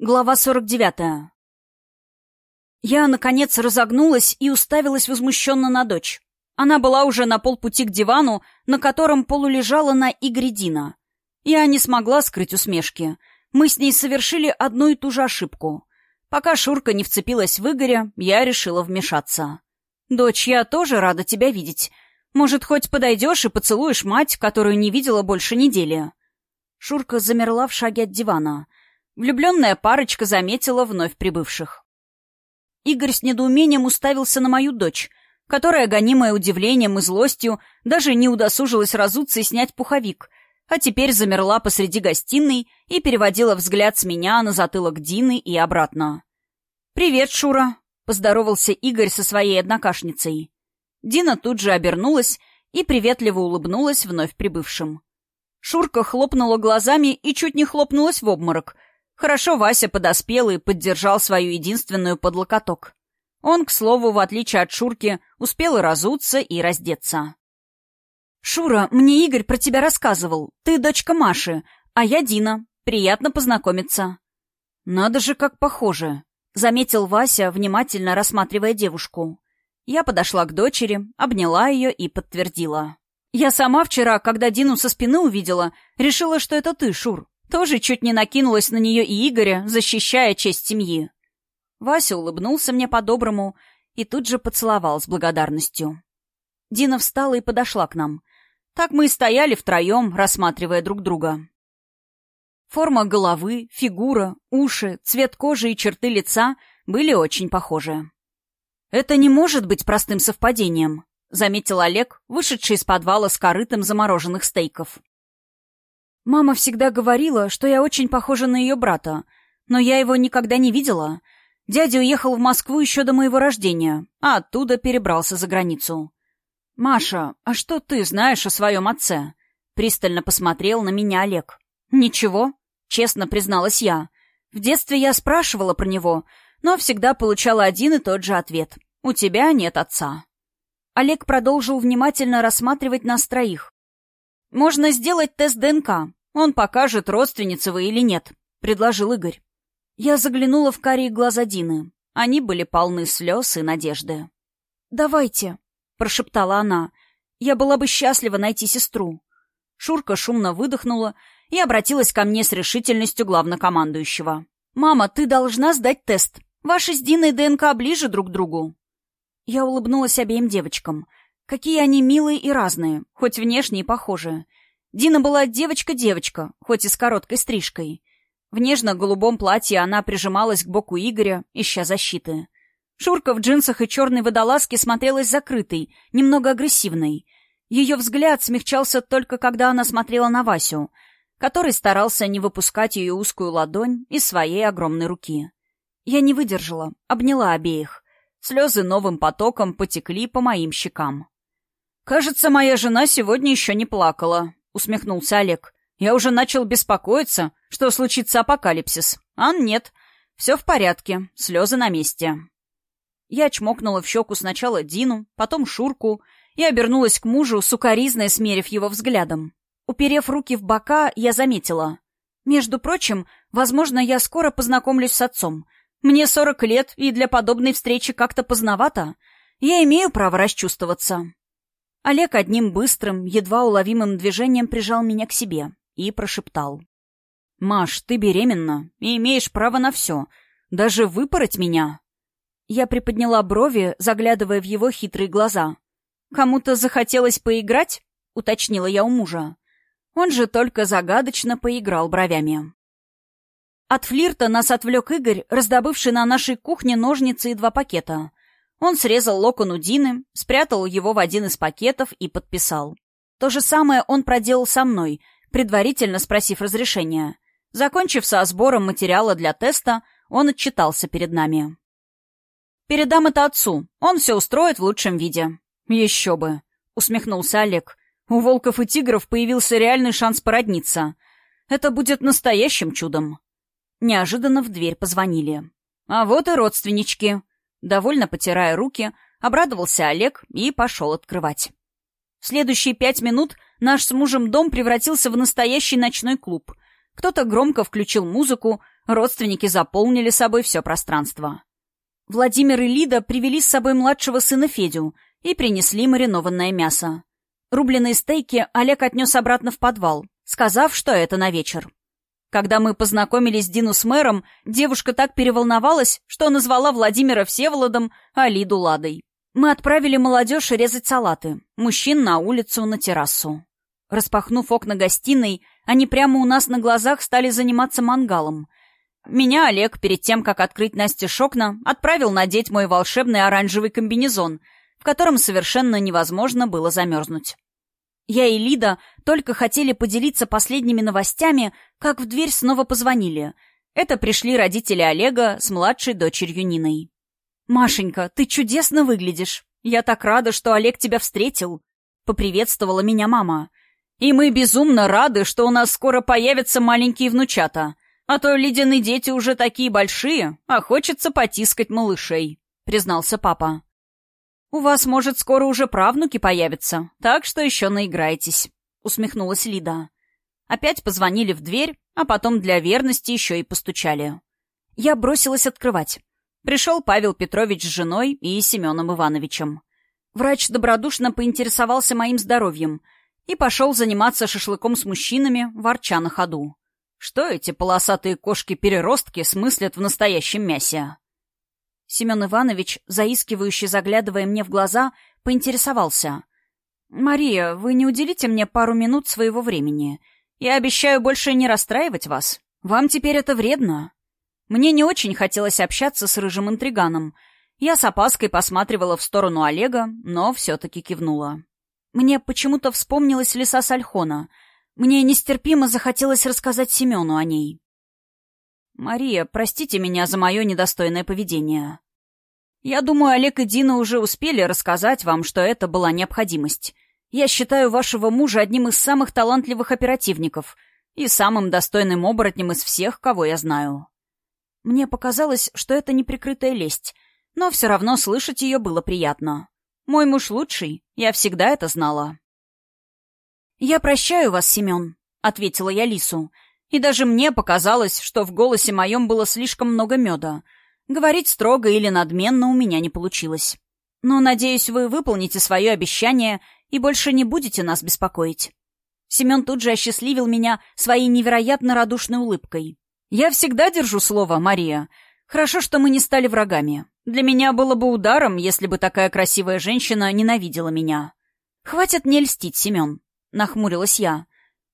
Глава 49. Я, наконец, разогнулась и уставилась возмущенно на дочь. Она была уже на полпути к дивану, на котором полулежала на Игорь Дина. Я не смогла скрыть усмешки. Мы с ней совершили одну и ту же ошибку. Пока Шурка не вцепилась в Игоря, я решила вмешаться. «Дочь, я тоже рада тебя видеть. Может, хоть подойдешь и поцелуешь мать, которую не видела больше недели?» Шурка замерла в шаге от дивана — Влюбленная парочка заметила вновь прибывших. Игорь с недоумением уставился на мою дочь, которая, гонимая удивлением и злостью, даже не удосужилась разуться и снять пуховик, а теперь замерла посреди гостиной и переводила взгляд с меня на затылок Дины и обратно. «Привет, Шура!» — поздоровался Игорь со своей однокашницей. Дина тут же обернулась и приветливо улыбнулась вновь прибывшим. Шурка хлопнула глазами и чуть не хлопнулась в обморок — Хорошо Вася подоспел и поддержал свою единственную под локоток. Он, к слову, в отличие от Шурки, успел и разуться, и раздеться. «Шура, мне Игорь про тебя рассказывал. Ты дочка Маши, а я Дина. Приятно познакомиться». «Надо же, как похоже», — заметил Вася, внимательно рассматривая девушку. Я подошла к дочери, обняла ее и подтвердила. «Я сама вчера, когда Дину со спины увидела, решила, что это ты, Шур. Тоже чуть не накинулась на нее и Игоря, защищая честь семьи. Вася улыбнулся мне по-доброму и тут же поцеловал с благодарностью. Дина встала и подошла к нам. Так мы и стояли втроем, рассматривая друг друга. Форма головы, фигура, уши, цвет кожи и черты лица были очень похожи. «Это не может быть простым совпадением», — заметил Олег, вышедший из подвала с корытом замороженных стейков. Мама всегда говорила, что я очень похожа на ее брата, но я его никогда не видела. Дядя уехал в Москву еще до моего рождения, а оттуда перебрался за границу. «Маша, а что ты знаешь о своем отце?» Пристально посмотрел на меня Олег. «Ничего», — честно призналась я. «В детстве я спрашивала про него, но всегда получала один и тот же ответ. У тебя нет отца». Олег продолжил внимательно рассматривать нас троих. «Можно сделать тест ДНК. Он покажет, родственница вы или нет», — предложил Игорь. Я заглянула в карие глаза Дины. Они были полны слез и надежды. «Давайте», — прошептала она. «Я была бы счастлива найти сестру». Шурка шумно выдохнула и обратилась ко мне с решительностью главнокомандующего. «Мама, ты должна сдать тест. Ваши с Диной ДНК ближе друг к другу». Я улыбнулась обеим девочкам. Какие они милые и разные, хоть внешне и похожие. Дина была девочка-девочка, хоть и с короткой стрижкой. В нежно-голубом платье она прижималась к боку Игоря, ища защиты. Шурка в джинсах и черной водолазке смотрелась закрытой, немного агрессивной. Ее взгляд смягчался только когда она смотрела на Васю, который старался не выпускать ее узкую ладонь из своей огромной руки. Я не выдержала, обняла обеих. Слезы новым потоком потекли по моим щекам. «Кажется, моя жена сегодня еще не плакала», усмехнулся Олег. «Я уже начал беспокоиться, что случится апокалипсис. А нет, все в порядке, слезы на месте». Я чмокнула в щеку сначала Дину, потом Шурку и обернулась к мужу, сукоризной смерив его взглядом. Уперев руки в бока, я заметила. «Между прочим, возможно, я скоро познакомлюсь с отцом. Мне сорок лет, и для подобной встречи как-то поздновато. Я имею право расчувствоваться». Олег одним быстрым, едва уловимым движением прижал меня к себе и прошептал. «Маш, ты беременна и имеешь право на все, даже выпороть меня». Я приподняла брови, заглядывая в его хитрые глаза. «Кому-то захотелось поиграть?» — уточнила я у мужа. Он же только загадочно поиграл бровями. От флирта нас отвлек Игорь, раздобывший на нашей кухне ножницы и два пакета. Он срезал локон у Дины, спрятал его в один из пакетов и подписал. То же самое он проделал со мной, предварительно спросив разрешения. Закончив со сбором материала для теста, он отчитался перед нами. «Передам это отцу. Он все устроит в лучшем виде». «Еще бы», — усмехнулся Олег. «У волков и тигров появился реальный шанс породниться. Это будет настоящим чудом». Неожиданно в дверь позвонили. «А вот и родственнички», Довольно потирая руки, обрадовался Олег и пошел открывать. В следующие пять минут наш с мужем дом превратился в настоящий ночной клуб. Кто-то громко включил музыку, Родственники заполнили собой все пространство. Владимир и Лида привели с собой младшего сына Федю и принесли маринованное мясо. Рубленые стейки Олег отнес обратно в подвал, сказав, что это на вечер. Когда мы познакомились Дину с мэром, девушка так переволновалась, что назвала Владимира Всеволодом, а Лиду Ладой. Мы отправили молодежь резать салаты, мужчин на улицу, на террасу. Распахнув окна гостиной, они прямо у нас на глазах стали заниматься мангалом. Меня Олег, перед тем, как открыть Насте окна, отправил надеть мой волшебный оранжевый комбинезон, в котором совершенно невозможно было замерзнуть. Я и Лида только хотели поделиться последними новостями, как в дверь снова позвонили. Это пришли родители Олега с младшей дочерью Ниной. «Машенька, ты чудесно выглядишь. Я так рада, что Олег тебя встретил», — поприветствовала меня мама. «И мы безумно рады, что у нас скоро появятся маленькие внучата. А то ледяные дети уже такие большие, а хочется потискать малышей», — признался папа. «У вас, может, скоро уже правнуки появятся, так что еще наиграетесь», — усмехнулась Лида. Опять позвонили в дверь, а потом для верности еще и постучали. Я бросилась открывать. Пришел Павел Петрович с женой и Семеном Ивановичем. Врач добродушно поинтересовался моим здоровьем и пошел заниматься шашлыком с мужчинами, ворча на ходу. Что эти полосатые кошки-переростки смыслят в настоящем мясе? Семен Иванович, заискивающе заглядывая мне в глаза, поинтересовался. «Мария, вы не уделите мне пару минут своего времени? Я обещаю больше не расстраивать вас. Вам теперь это вредно». Мне не очень хотелось общаться с рыжим интриганом. Я с опаской посматривала в сторону Олега, но все-таки кивнула. Мне почему-то вспомнилась леса Сальхона. Мне нестерпимо захотелось рассказать Семену о ней. «Мария, простите меня за мое недостойное поведение. Я думаю, Олег и Дина уже успели рассказать вам, что это была необходимость. Я считаю вашего мужа одним из самых талантливых оперативников и самым достойным оборотнем из всех, кого я знаю». Мне показалось, что это неприкрытая лесть, но все равно слышать ее было приятно. Мой муж лучший, я всегда это знала. «Я прощаю вас, Семен», — ответила я Лису, — и даже мне показалось, что в голосе моем было слишком много меда. Говорить строго или надменно у меня не получилось. Но, надеюсь, вы выполните свое обещание и больше не будете нас беспокоить. Семен тут же осчастливил меня своей невероятно радушной улыбкой. «Я всегда держу слово, Мария. Хорошо, что мы не стали врагами. Для меня было бы ударом, если бы такая красивая женщина ненавидела меня». «Хватит мне льстить, Семен», — нахмурилась я.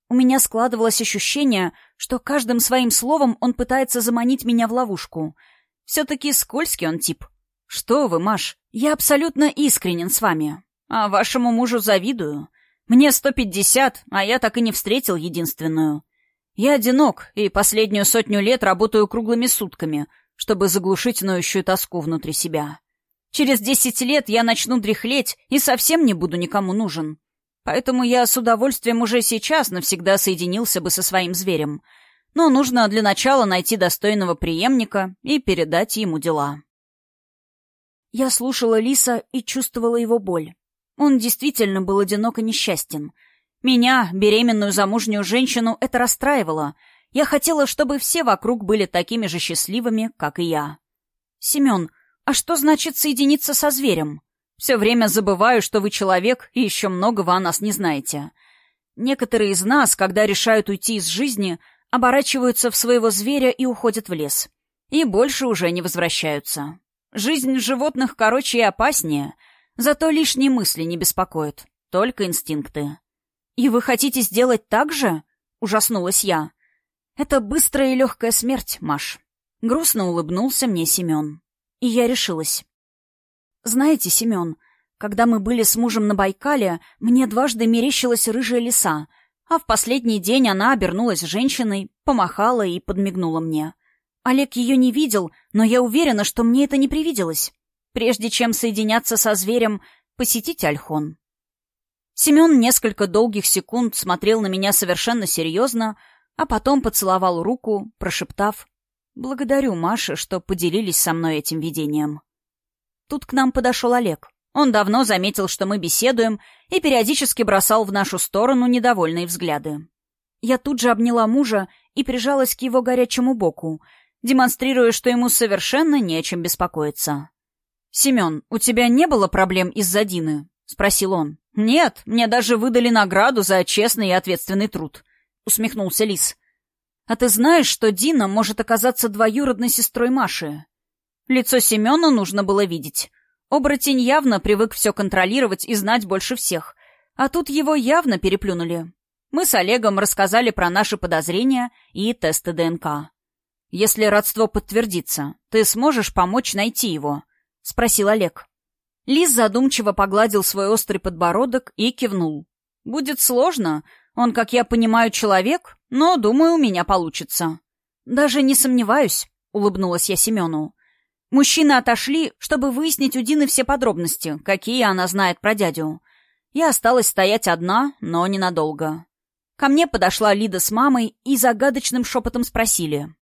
У меня складывалось ощущение, что каждым своим словом он пытается заманить меня в ловушку. Все-таки скользкий он тип. Что вы, Маш, я абсолютно искренен с вами. А вашему мужу завидую. Мне сто пятьдесят, а я так и не встретил единственную. Я одинок и последнюю сотню лет работаю круглыми сутками, чтобы заглушить ноющую тоску внутри себя. Через десять лет я начну дряхлеть и совсем не буду никому нужен. Поэтому я с удовольствием уже сейчас навсегда соединился бы со своим зверем. Но нужно для начала найти достойного преемника и передать ему дела. Я слушала Лиса и чувствовала его боль. Он действительно был одинок и несчастен. Меня, беременную замужнюю женщину, это расстраивало. Я хотела, чтобы все вокруг были такими же счастливыми, как и я. «Семен, а что значит соединиться со зверем?» Все время забываю, что вы человек, и еще многого о нас не знаете. Некоторые из нас, когда решают уйти из жизни, оборачиваются в своего зверя и уходят в лес. И больше уже не возвращаются. Жизнь животных короче и опаснее, зато лишние мысли не беспокоят, только инстинкты. «И вы хотите сделать так же?» — ужаснулась я. «Это быстрая и легкая смерть, Маш». Грустно улыбнулся мне Семен. И я решилась. Знаете, Семен, когда мы были с мужем на Байкале, мне дважды мерещилась рыжая лиса, а в последний день она обернулась женщиной, помахала и подмигнула мне. Олег ее не видел, но я уверена, что мне это не привиделось. Прежде чем соединяться со зверем, посетите Альхон. Семен несколько долгих секунд смотрел на меня совершенно серьезно, а потом поцеловал руку, прошептав «Благодарю, Маша, что поделились со мной этим видением». Тут к нам подошел Олег. Он давно заметил, что мы беседуем, и периодически бросал в нашу сторону недовольные взгляды. Я тут же обняла мужа и прижалась к его горячему боку. демонстрируя, что ему совершенно не о чем беспокоиться. «Семен, у тебя не было проблем из-за Дины?» — спросил он. «Нет, мне даже выдали награду за честный и ответственный труд», — усмехнулся Лис. «А ты знаешь, что Дина может оказаться двоюродной сестрой Маши?» Лицо Семена нужно было видеть. Оборотень явно привык все контролировать и знать больше всех. А тут его явно переплюнули. Мы с Олегом рассказали про наши подозрения и тесты ДНК. «Если родство подтвердится, ты сможешь помочь найти его?» — спросил Олег. Лис задумчиво погладил свой острый подбородок и кивнул. «Будет сложно. Он, как я понимаю, человек, но, думаю, у меня получится». «Даже не сомневаюсь», — улыбнулась я Семену. Мужчины отошли, чтобы выяснить у Дины все подробности, какие она знает про дядю. Я осталась стоять одна, но ненадолго. Ко мне подошла Лида с мамой и загадочным шепотом спросили.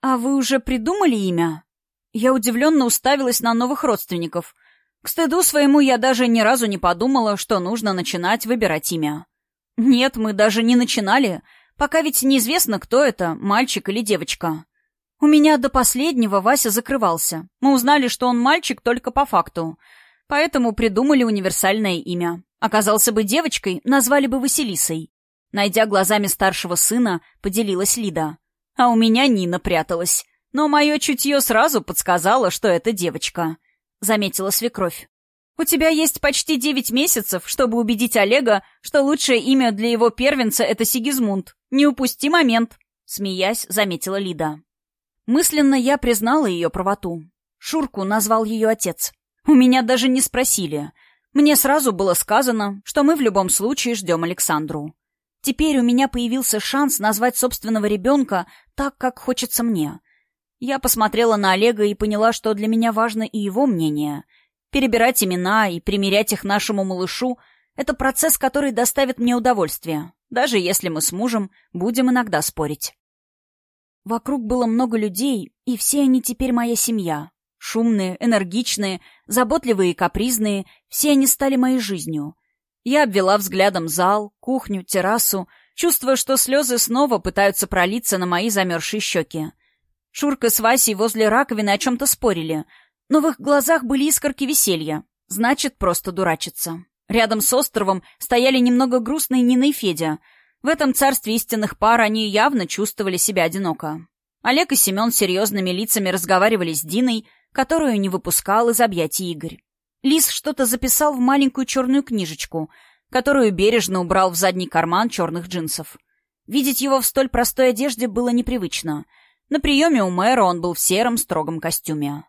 «А вы уже придумали имя?» Я удивленно уставилась на новых родственников. К стыду своему я даже ни разу не подумала, что нужно начинать выбирать имя. Нет, мы даже не начинали, пока ведь неизвестно, кто это, мальчик или девочка. У меня до последнего Вася закрывался. Мы узнали, что он мальчик только по факту. Поэтому придумали универсальное имя. Оказался бы девочкой, назвали бы Василисой. Найдя глазами старшего сына, поделилась Лида. А у меня Нина пряталась. Но мое чутье сразу подсказало, что это девочка. Заметила свекровь. У тебя есть почти девять месяцев, чтобы убедить Олега, что лучшее имя для его первенца — это Сигизмунд. Не упусти момент. Смеясь, заметила Лида. Мысленно я признала ее правоту. Шурку назвал ее отец. У меня даже не спросили. Мне сразу было сказано, что мы в любом случае ждем Александру. Теперь у меня появился шанс назвать собственного ребенка так, как хочется мне. Я посмотрела на Олега и поняла, что для меня важно и его мнение. Перебирать имена и примерять их нашему малышу — это процесс, который доставит мне удовольствие, даже если мы с мужем будем иногда спорить. Вокруг было много людей, и все они теперь моя семья. Шумные, энергичные, заботливые и капризные, все они стали моей жизнью. Я обвела взглядом зал, кухню, террасу, чувствуя, что слезы снова пытаются пролиться на мои замерзшие щеки. Шурка с Васей возле раковины о чем-то спорили, но в их глазах были искорки веселья. Значит, просто дурачиться. Рядом с островом стояли немного грустные Нина и Федя — в этом царстве истинных пар они явно чувствовали себя одиноко. Олег и Семен серьезными лицами разговаривали с Диной, которую не выпускал из объятий Игорь. Лис что-то записал в маленькую черную книжечку, которую бережно убрал в задний карман черных джинсов. Видеть его в столь простой одежде было непривычно. На приеме у мэра он был в сером строгом костюме.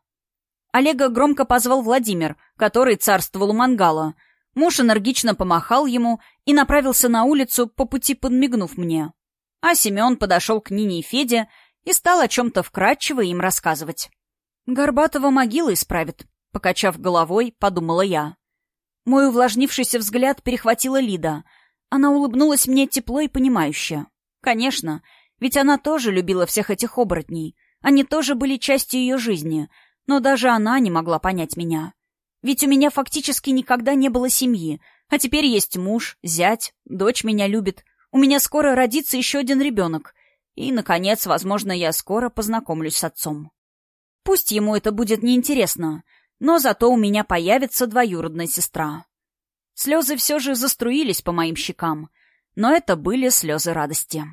Олега громко позвал Владимир, который царствовал у мангала — Муж энергично помахал ему и направился на улицу, по пути подмигнув мне. А Семен подошел к Нине и Феде и стал о чем-то вкратчиво им рассказывать. «Горбатого могила исправит», — покачав головой, подумала я. Мой увлажнившийся взгляд перехватила Лида. Она улыбнулась мне тепло и понимающе. Конечно, ведь она тоже любила всех этих оборотней. Они тоже были частью ее жизни, но даже она не могла понять меня. Ведь у меня фактически никогда не было семьи, а теперь есть муж, зять, дочь меня любит. У меня скоро родится еще один ребенок. И, наконец, возможно, я скоро познакомлюсь с отцом. Пусть ему это будет неинтересно, но зато у меня появится двоюродная сестра. Слезы все же заструились по моим щекам, но это были слезы радости.